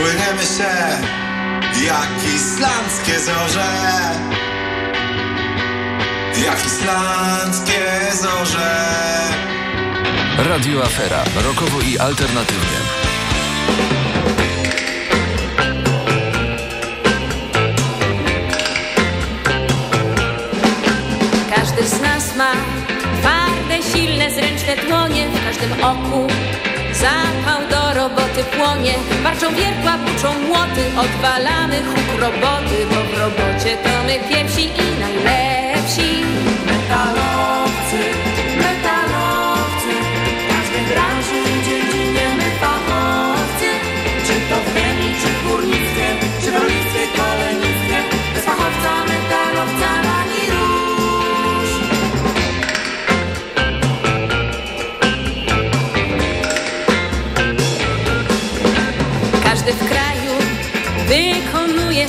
Płyniemy się jak islandzkie zorze Jak islandzkie zorze Radio Afera. Rokowo i alternatywnie. Każdy z nas ma twarde, silne, zręczne dłonie w każdym oku Zapał do roboty płonie, marczą wiertła, puczą młoty, odwalamy huk roboty, bo w robocie to my pierwsi i najlepsi. Metalo.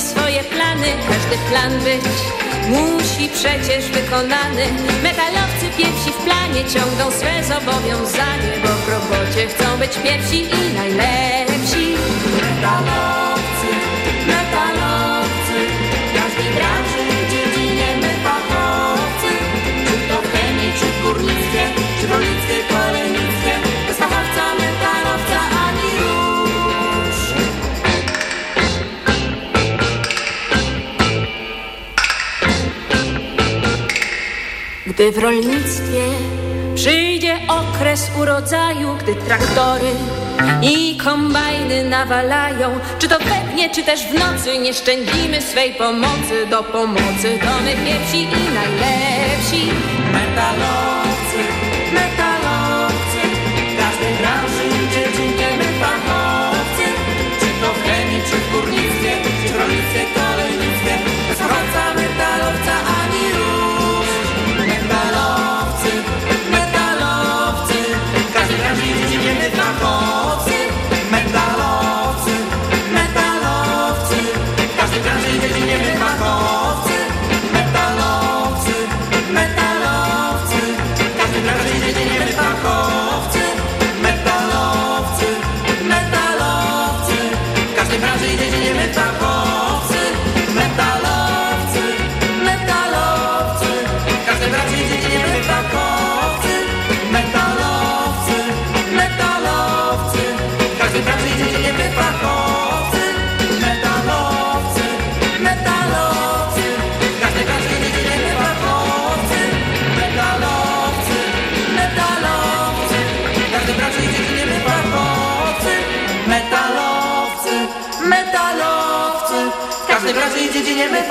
swoje, swoje plany Każdy plan być musi przecież wykonany. Metalowcy pierwsi w planie ciągną swe zobowiązanie Bo w robocie chcą być pierwsi i najlepsi. Metalow Gdy w rolnictwie przyjdzie okres urodzaju, gdy traktory i kombajny nawalają, czy to we dnie, czy też w nocy, nie szczędzimy swej pomocy, do pomocy to my pierwsi i najlepsi.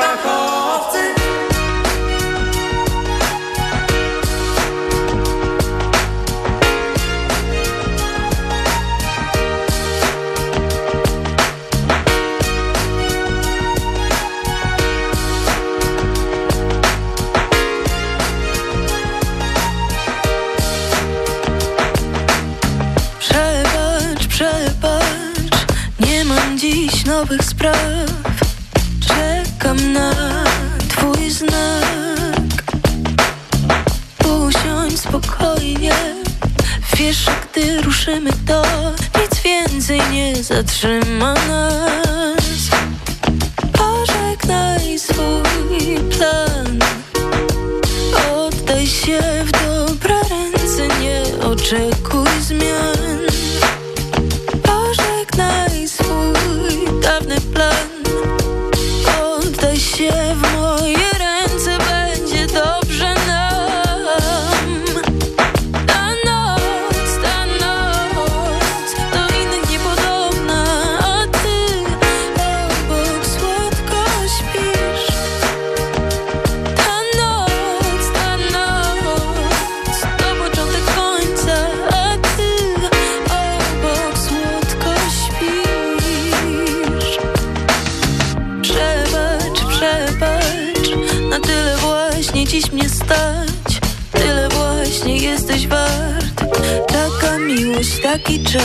back home. zatrzymana. 一折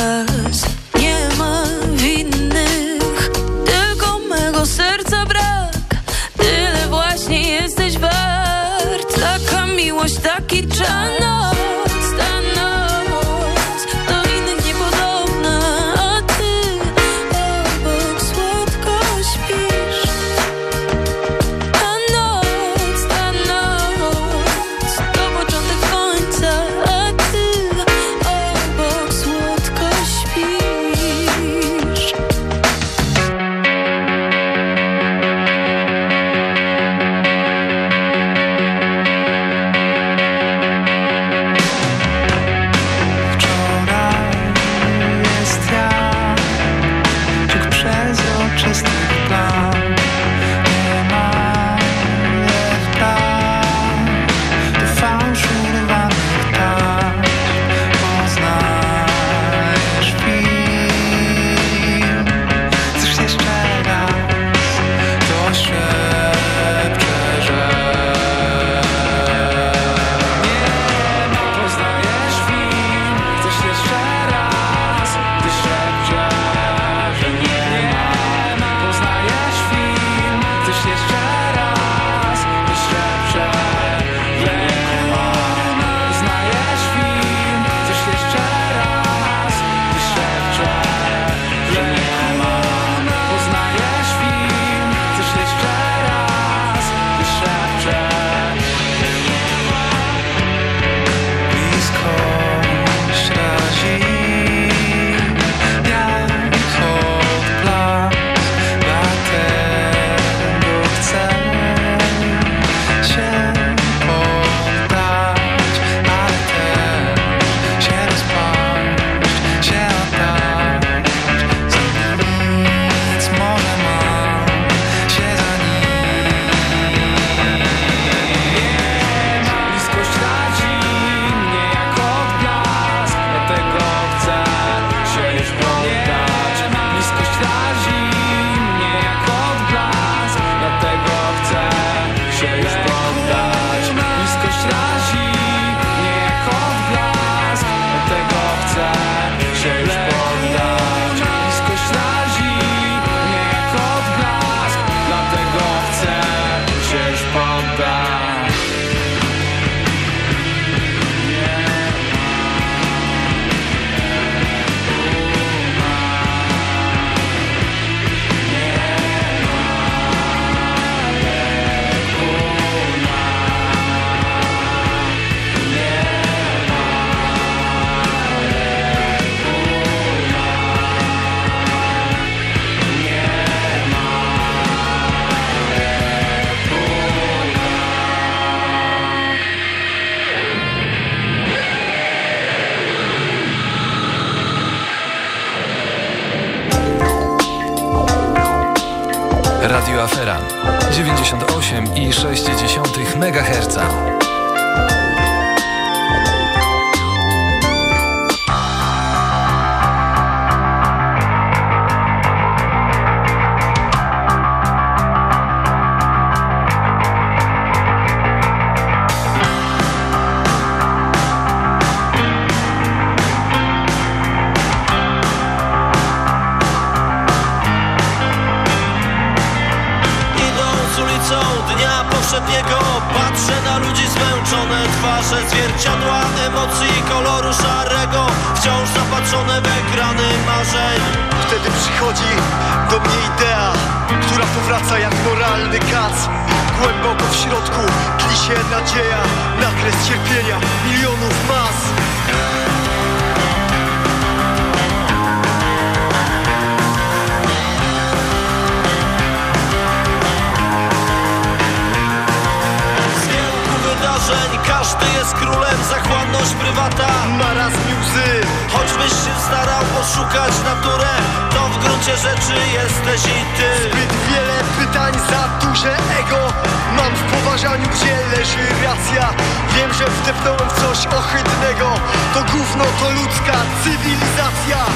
Wiem, że wdepnąłem coś ohydnego. To gówno, to ludzka cywilizacja.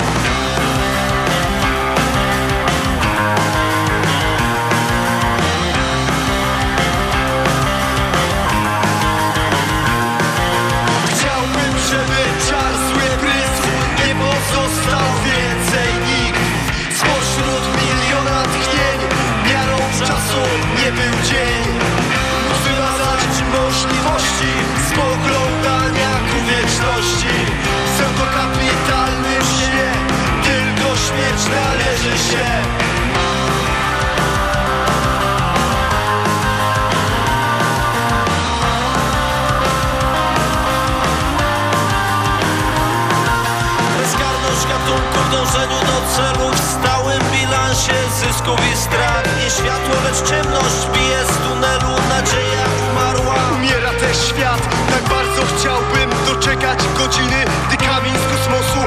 celu w stałym bilansie zysków i strat Nie światło, lecz ciemność bije z tunelu Nadzieja umarła. Umiera też świat Tak bardzo chciałbym doczekać godziny Gdy kamień z kosmosu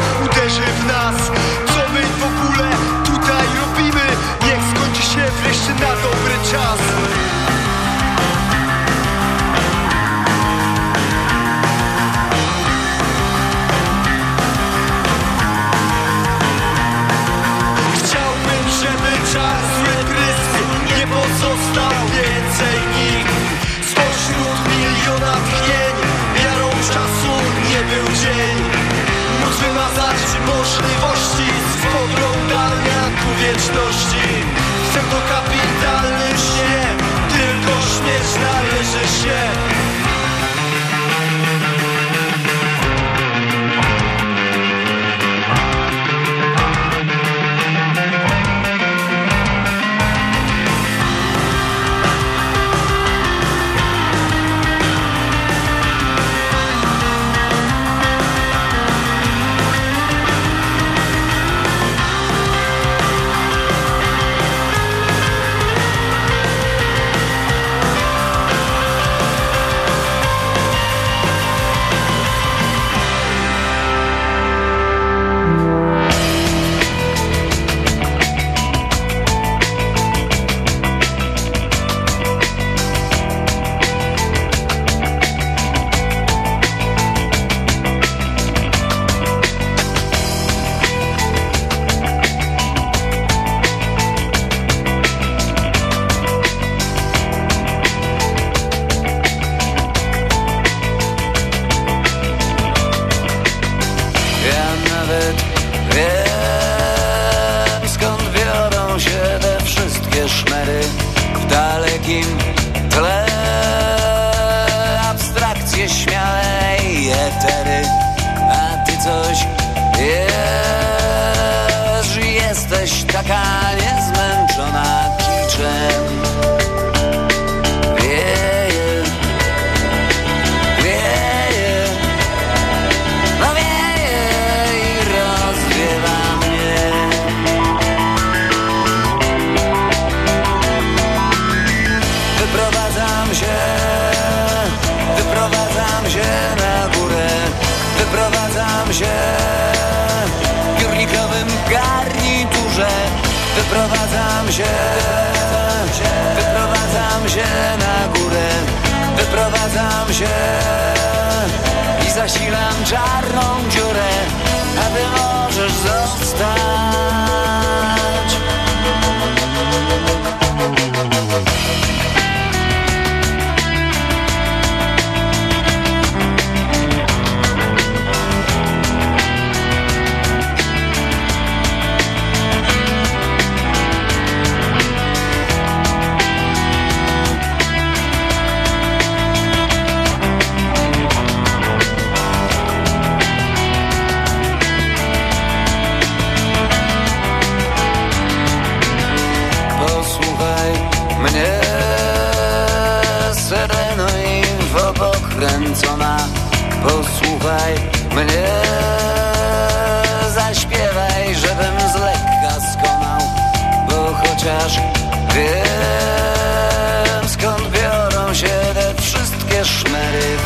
wieczności Chcę to kapitalny śnie Tylko śmierć należy się. zasilam czarną dziurę, aby możesz zostać. Wiem skąd biorą się te wszystkie szmery.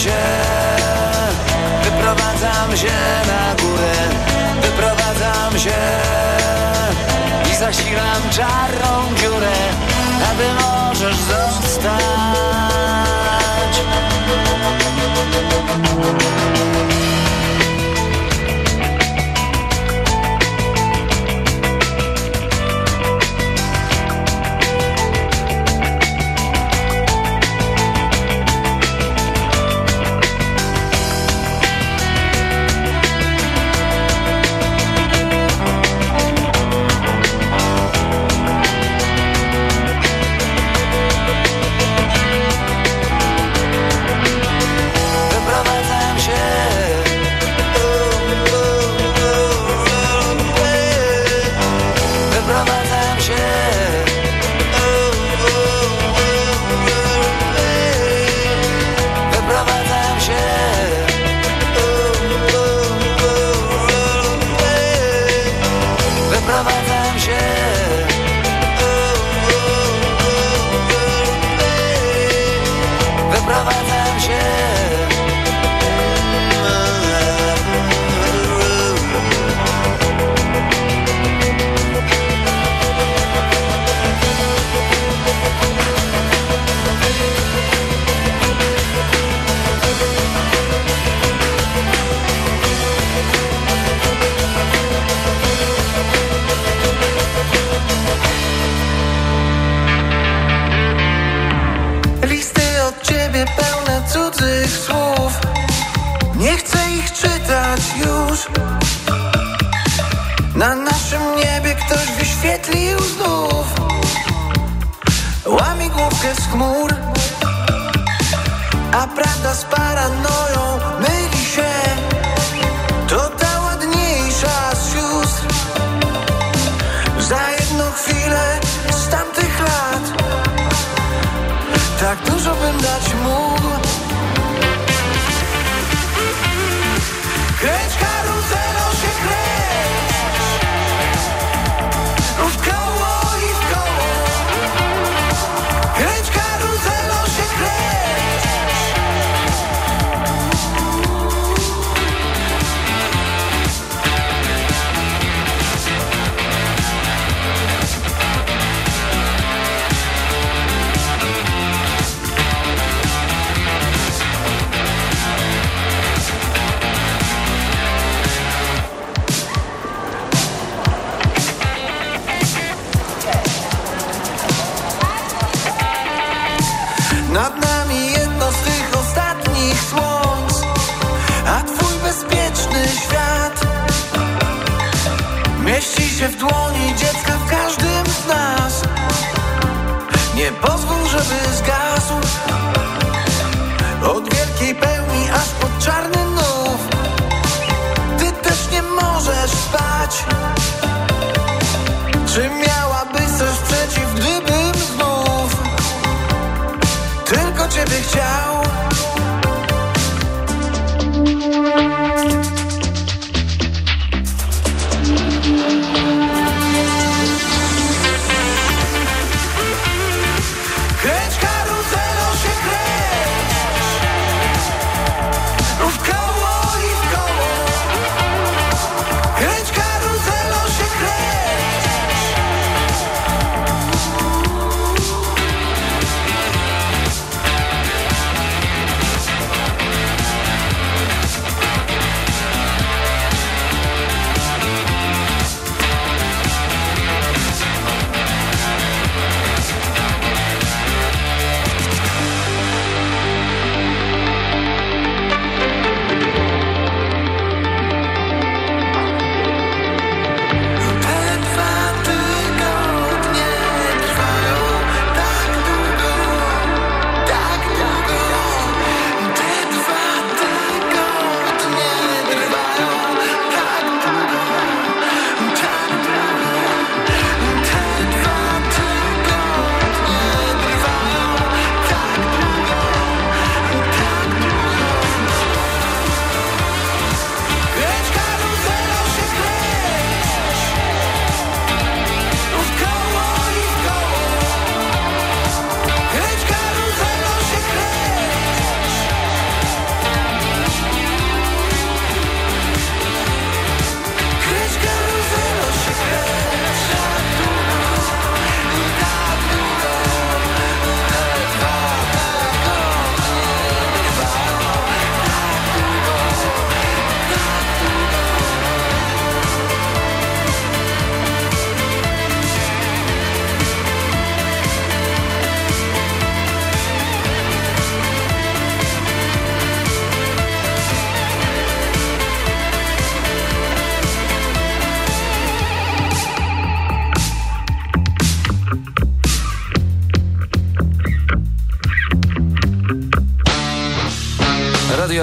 się. Wyprowadzam się na górę Wyprowadzam się. I zasilam czarną dziurę Aby możesz zostać.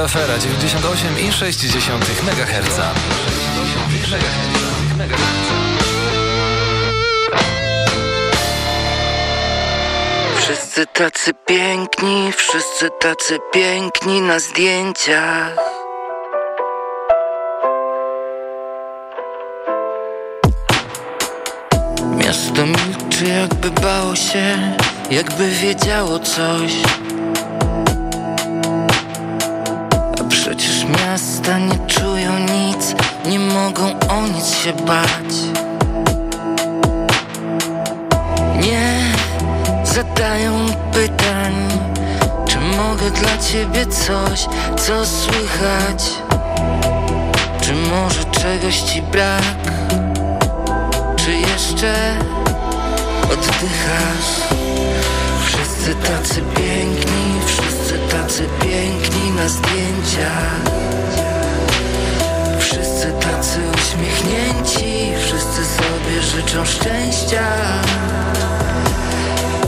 Afera 98,6 MHz. Wszyscy tacy piękni, wszyscy tacy piękni na zdjęciach. Miasto milczy, jakby bało się, jakby wiedziało coś. Się bać. Nie zadają pytań, czy mogę dla ciebie coś, co słychać? Czy może czegoś ci brak? Czy jeszcze oddychasz? Wszyscy tacy piękni, wszyscy tacy piękni na zdjęciach. Tacy uśmiechnięci, wszyscy sobie życzą szczęścia.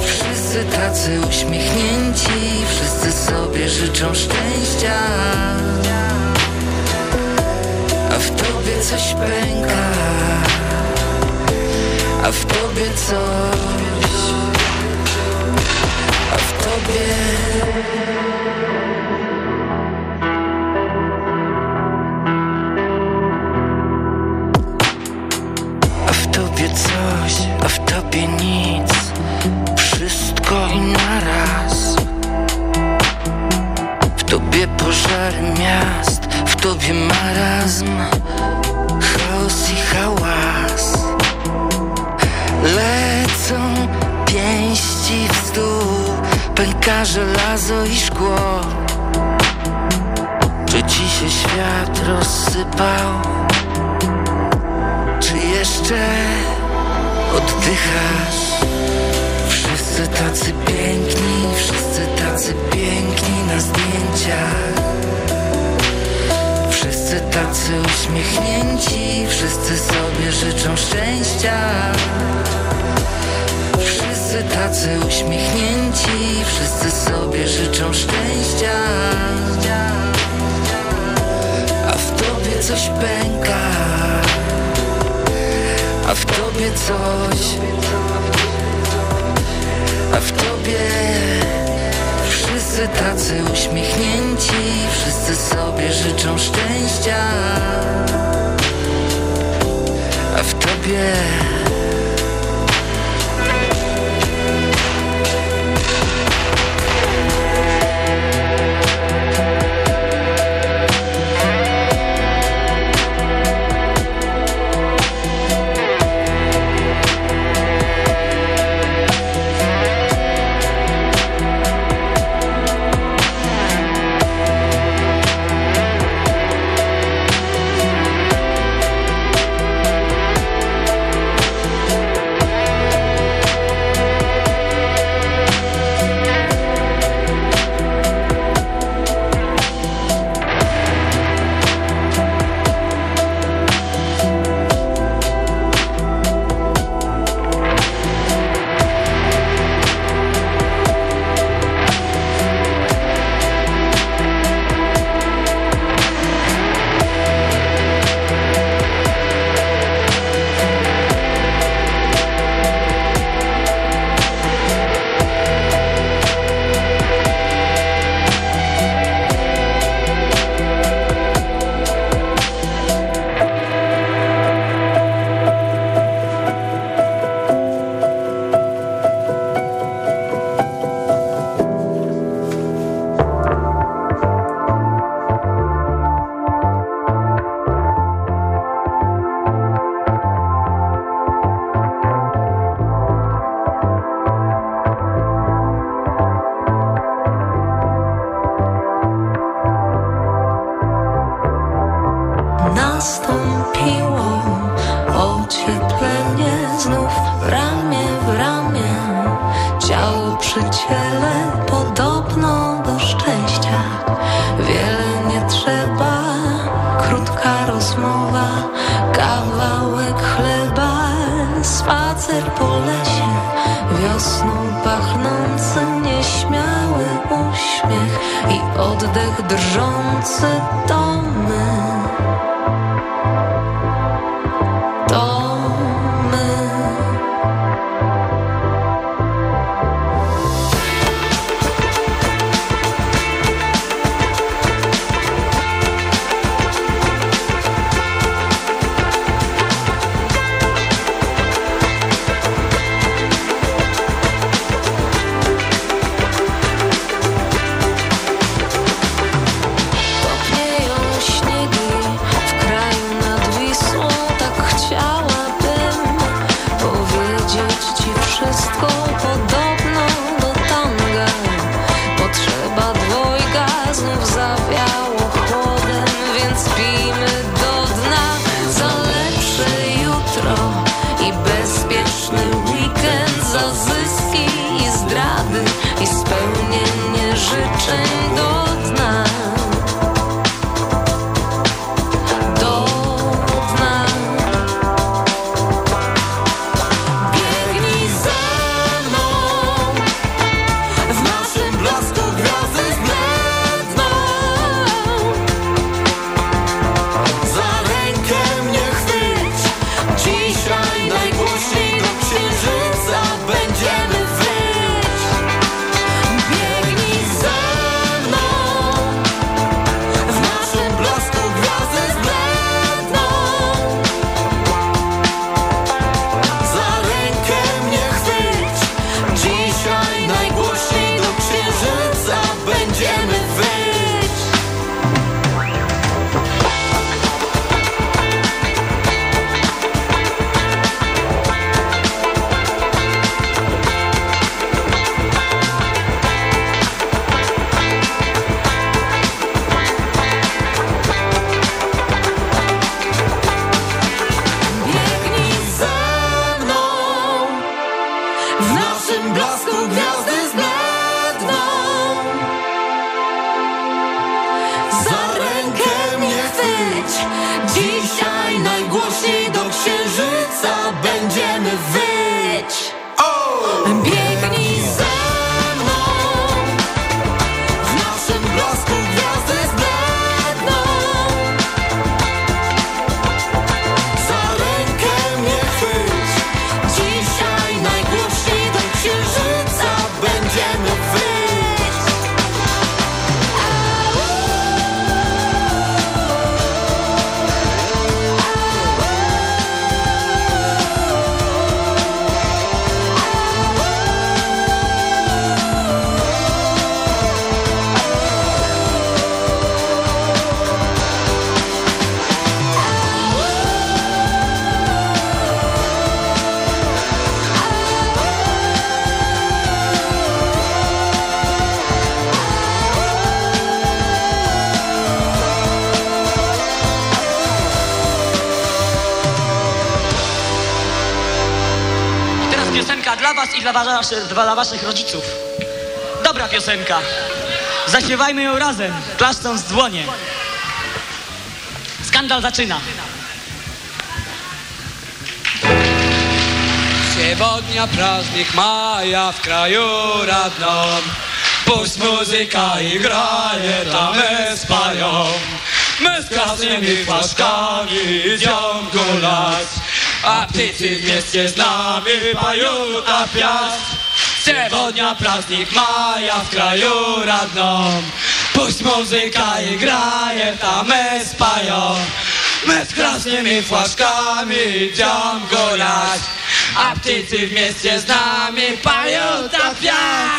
Wszyscy tacy uśmiechnięci, wszyscy sobie życzą szczęścia. A w tobie coś pęka, a w tobie coś, a w tobie. Coś, a w tobie nic. Wszystko i naraz. W tobie pożary miast W tobie marazm Chaos i hałas. Lecą pięści w stół Pęka żelazo i szkło. Czy ci się świat rozsypał? Czy jeszcze oddychasz? Wszyscy tacy piękni, wszyscy tacy piękni na zdjęciach. Wszyscy tacy uśmiechnięci, wszyscy sobie życzą szczęścia. Wszyscy tacy uśmiechnięci, wszyscy sobie życzą szczęścia. A w tobie coś pęka a w tobie coś, a w tobie wszyscy tacy uśmiechnięci Wszyscy sobie życzą szczęścia. A w tobie dla, wasze, dla waszych rodziców. Dobra piosenka. Zaśpiewajmy ją razem, klaszcząc w dłonie. Skandal zaczyna. Przewodnia praznik maja w kraju radnom. Пусть музыка играет, а мы споем. Мы с красными флажками идем гулять. A ptycy w mieście znamy pajuta piast. Przewodnia plastik maja w kraju radną Puść muzyka i graje tam spają My z krasnymi flaszkami idziemy golać A ptycy w mieście znamy pajuta piast.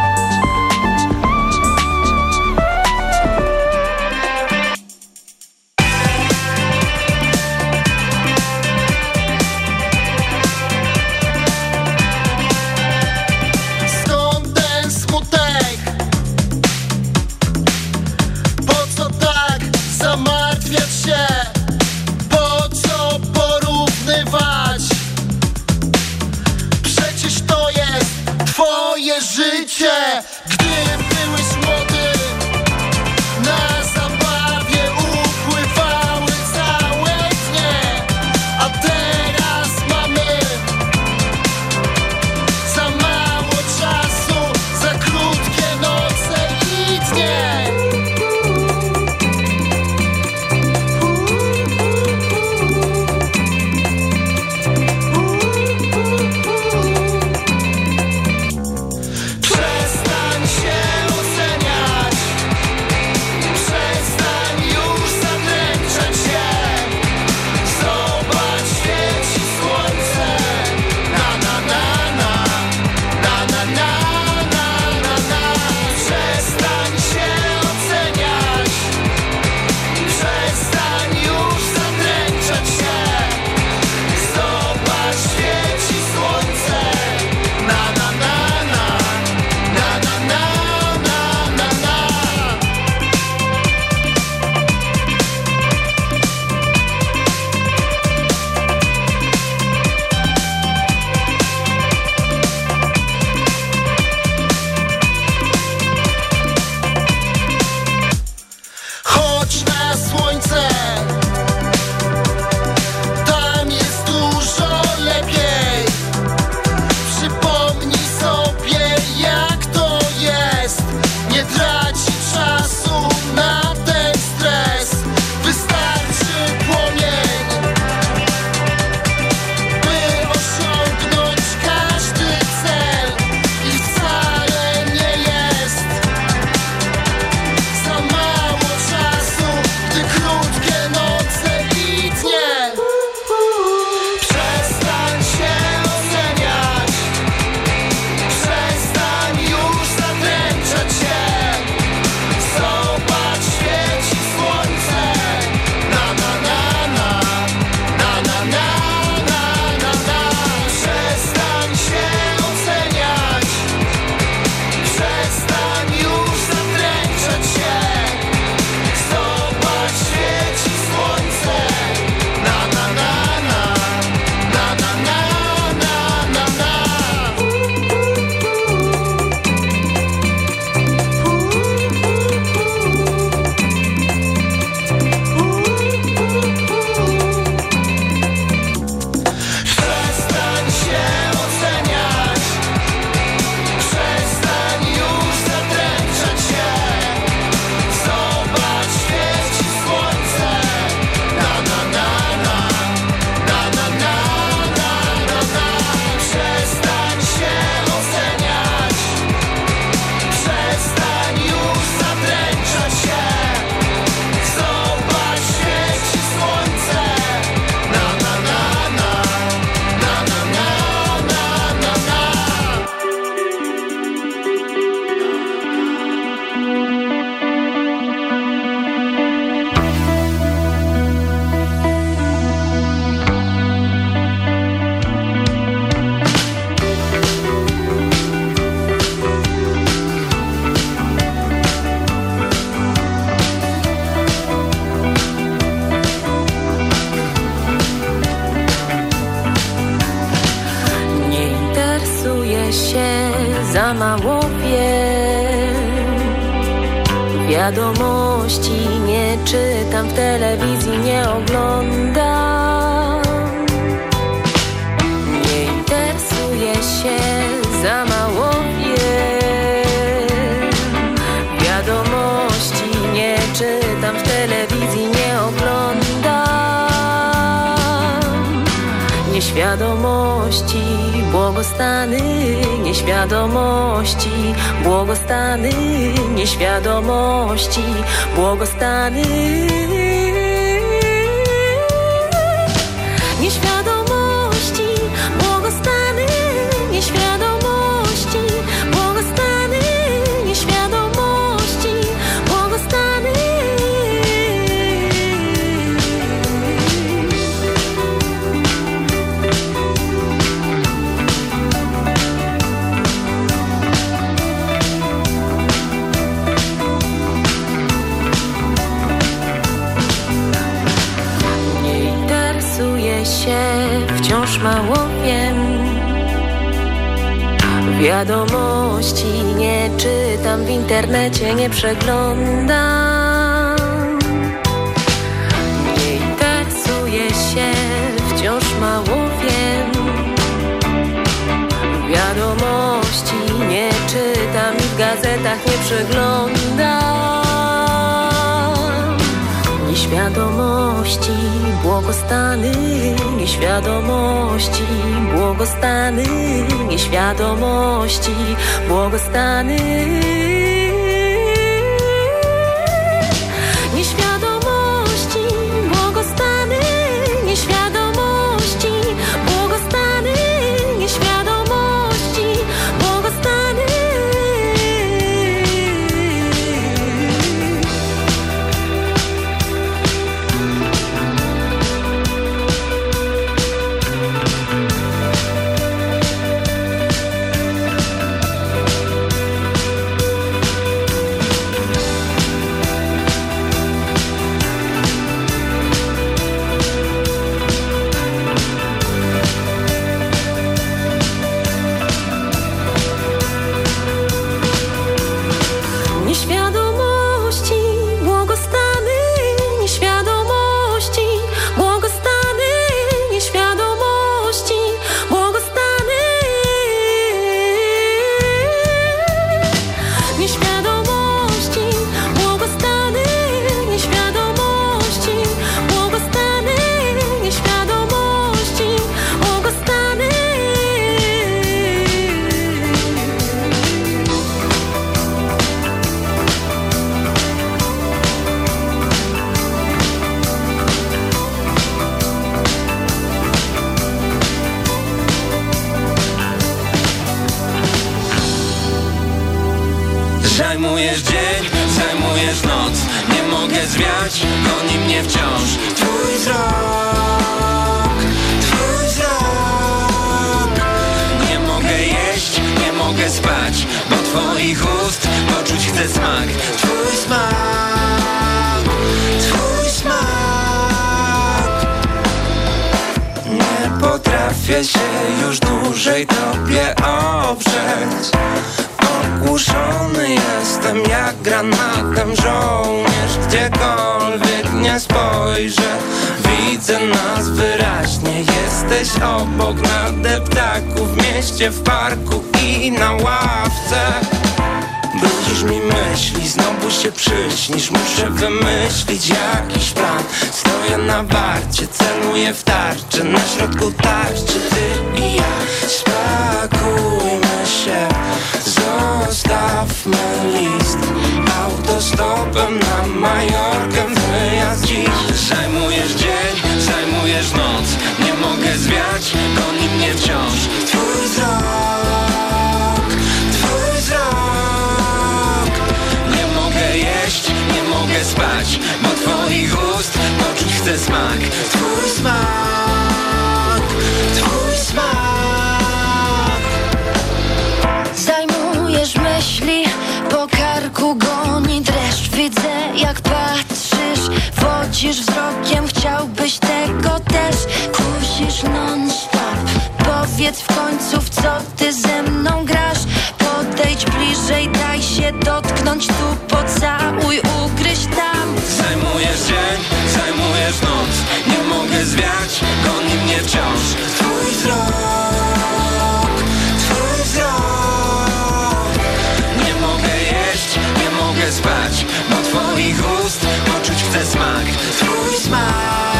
Nieświadomości, błogostany, nieświadomości, błogostany, nieświadomości, błogostany. Wiadomości nie czytam, w internecie nie przeglądam. Nie interesuję się, wciąż mało wiem. Wiadomości nie czytam i w gazetach nie przeglądam. Nieświadomości, błogostany, nieświadomości, błogostany, nieświadomości, błogostany. Tarczę Na środku tarczy ty i ja Spakujmy się, zostawmy list. Autostopem na Majorkę wyjazd dziś. Zajmujesz dzień, zajmujesz noc. Nie mogę zwiać, goni mnie wciąż. Twój wzrok, twój wzrok. Nie mogę jeść, nie mogę spać Bo twoich ust chcę smak. Twój smak, twój smak. Zajmujesz myśli, po karku goni dreszcz. Widzę jak patrzysz, wodzisz wzrokiem Chciałbyś tego też, kusisz non stop Powiedz w końcu w co ty ze mną grasz Podejdź bliżej, daj się dotknąć tu Pocałuj, ugryź tam. Zajmujesz dzień, zajmujesz noc. Nie mogę zwiać, goni mnie wciąż. Twój wzrok, twój wzrok. Nie mogę jeść, nie mogę spać Bo twoich ust poczuć chcę smak. Twój smak,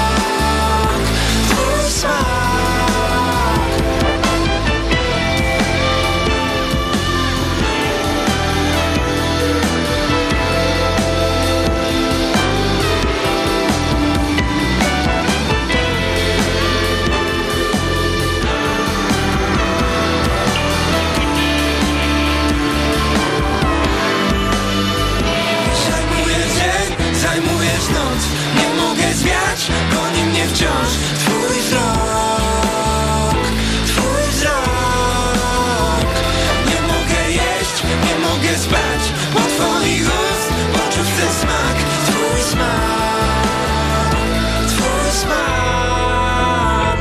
wciąż Twój wzrok, twój wzrok Nie mogę jeść, nie mogę spać Bo twoich ust poczuć chcę smak Twój smak, twój smak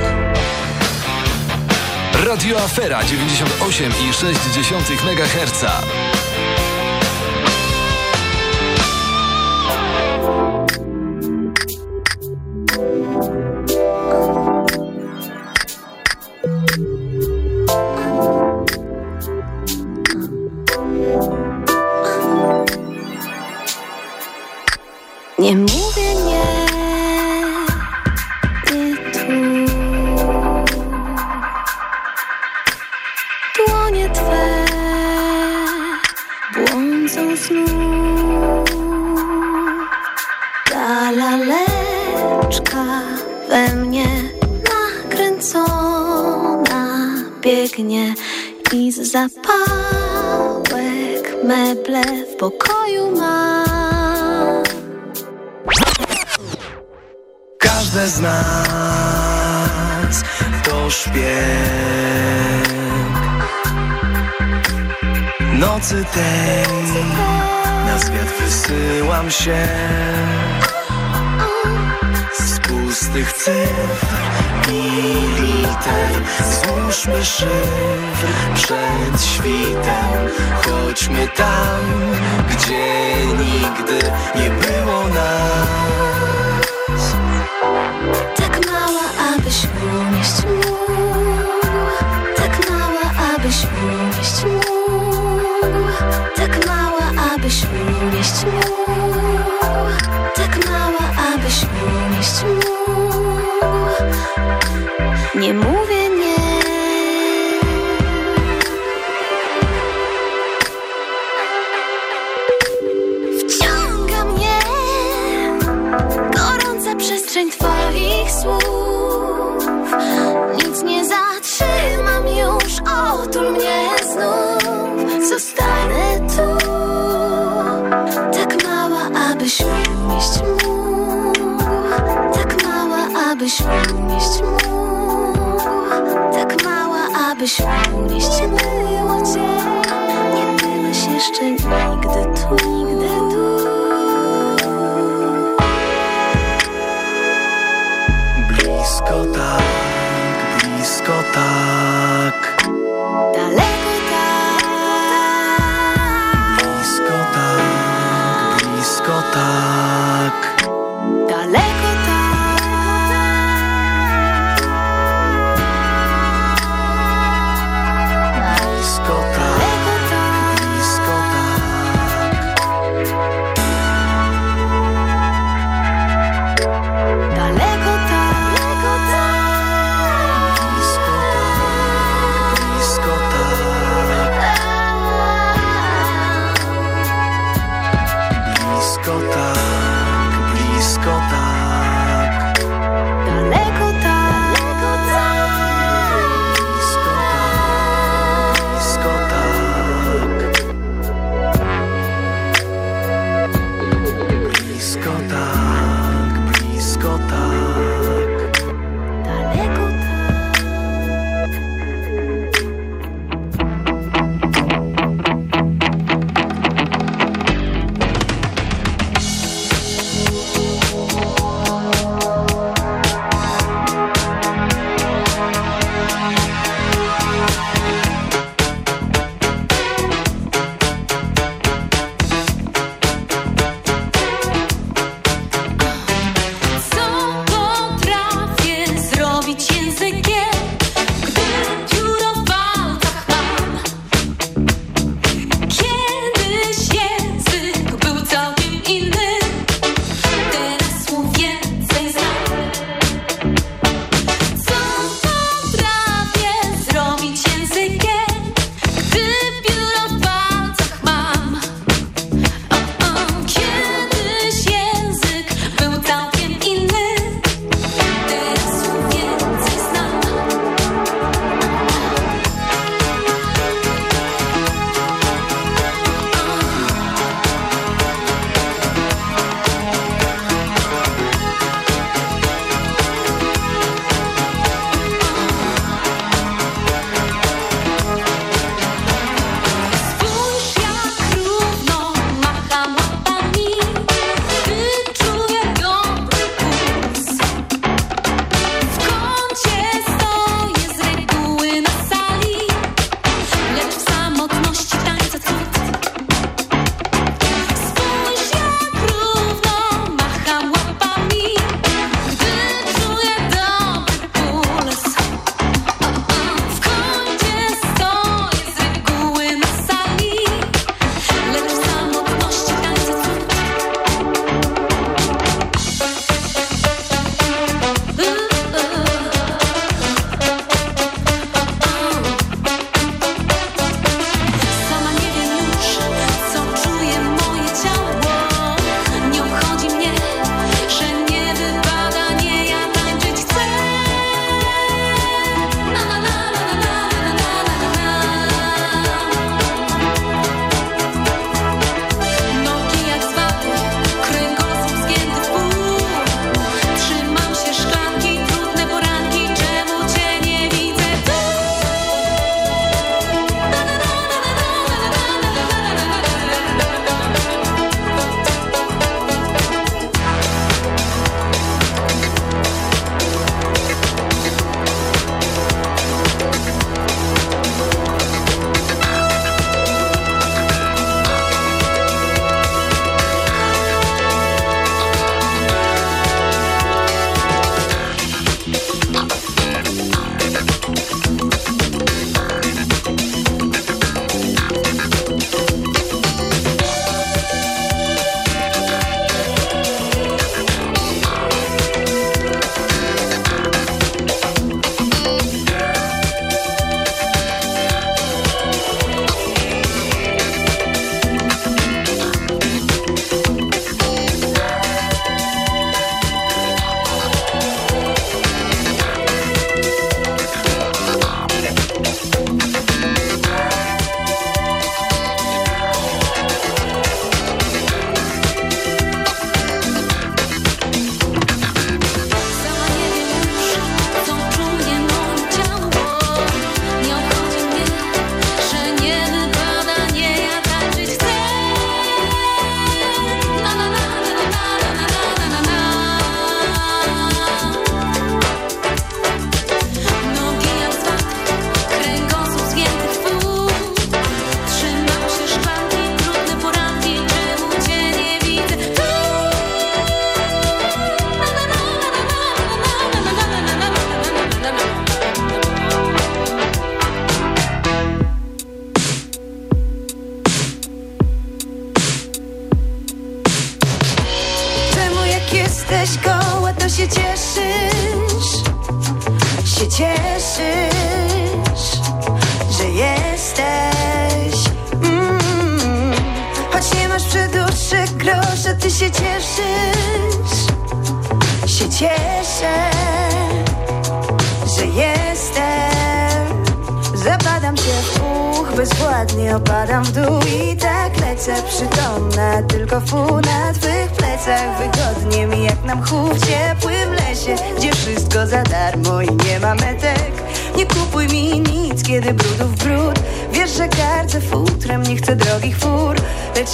Radio Afera 98,6 MHz. Nocy tej. Na zwiat wysyłam się. Z pustych cyfr i liter. Złóżmy szyfr przed świtem. Chodźmy tam, gdzie nigdy nie było nas. Tak mała, abyś umieść mógł Tak mała, abyś umieść mógł mała, abyś umieść mógł Tak mała, abyś umieść mógł Nie mówię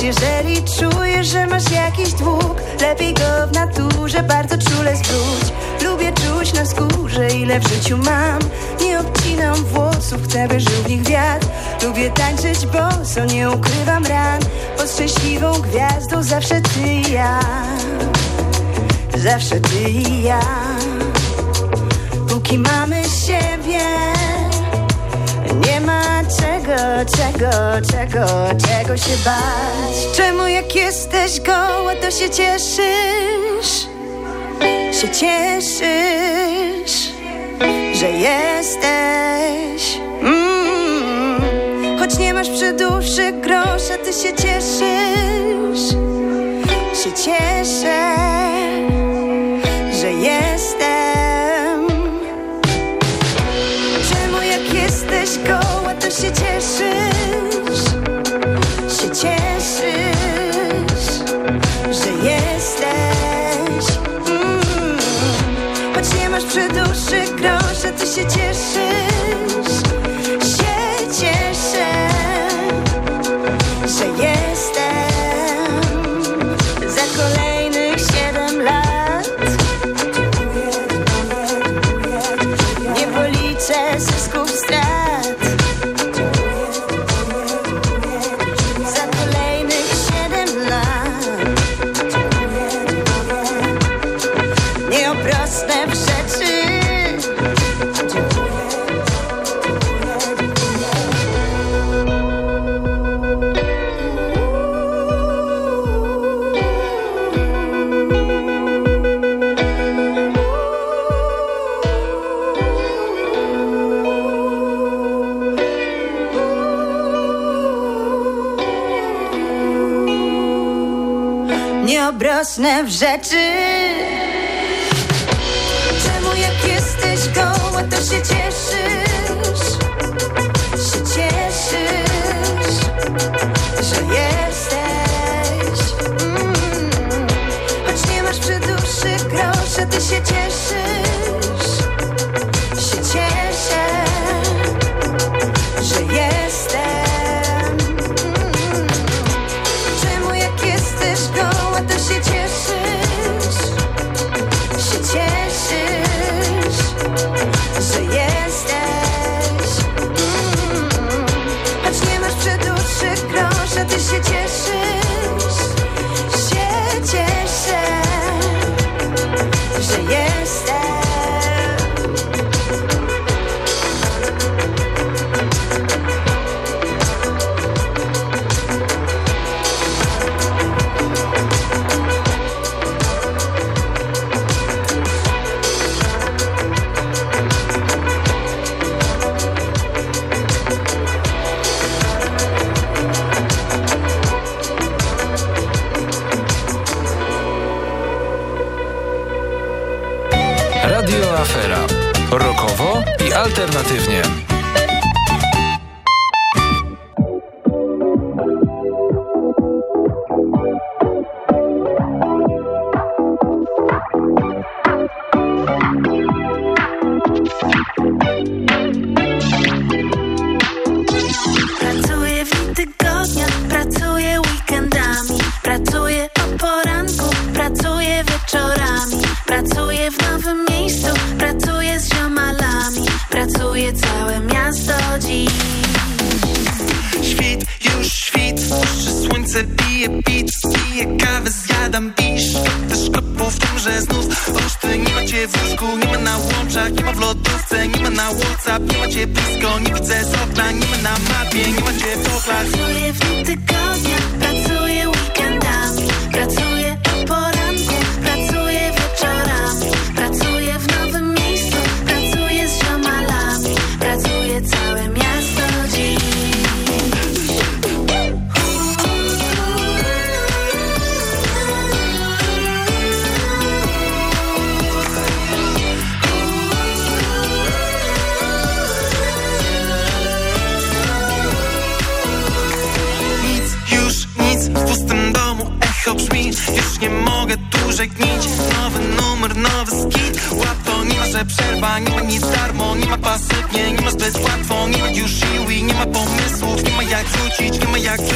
Jeżeli czujesz, że masz jakiś dług Lepiej go w naturze bardzo czule zwróć. Lubię czuć na skórze ile w życiu mam. Nie obcinam włosów, chcę by żył w nich wiatr. Lubię tańczyć boso, nie ukrywam ran. Pod szczęśliwą gwiazdą zawsze ty i ja. Zawsze ty i ja. Póki mamy siebie Nie ma czego czego, czego, czego, czego się bać? Czemu jak jesteś goła to się cieszysz? Się cieszysz, że jesteś. Mm. Choć nie masz przy duszy grosza ty się cieszysz. Się cieszysz. w rzeczy. Czemu jak jesteś goła to się cieszysz? Się cieszysz, że jesteś. Mm. Choć nie masz przy duszy grosza ty się cieszysz. Wrócić Nie